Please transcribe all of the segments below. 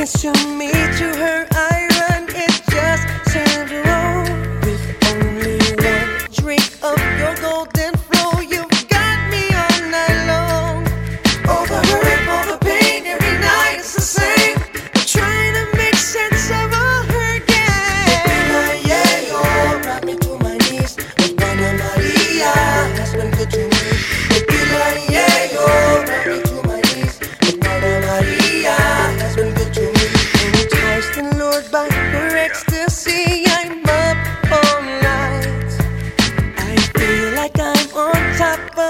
kiss you, me. Lured by your ecstasy. I'm up all night. I feel like I'm on top of.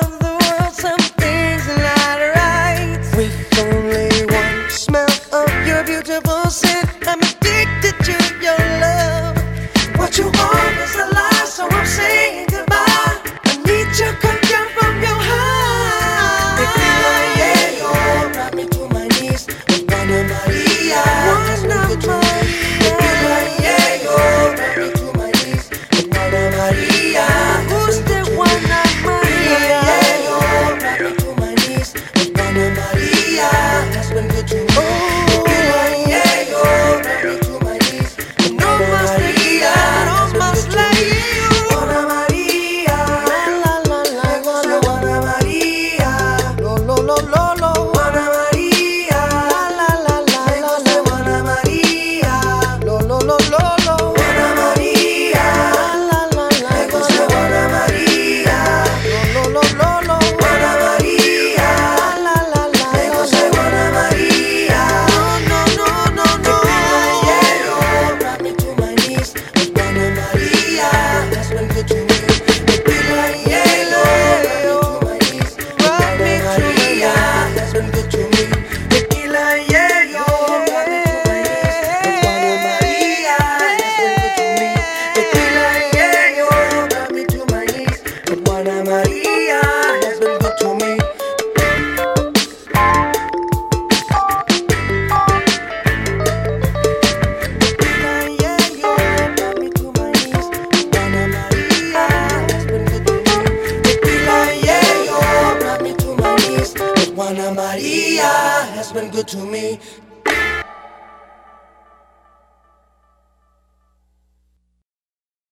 has been good to me.